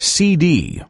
CD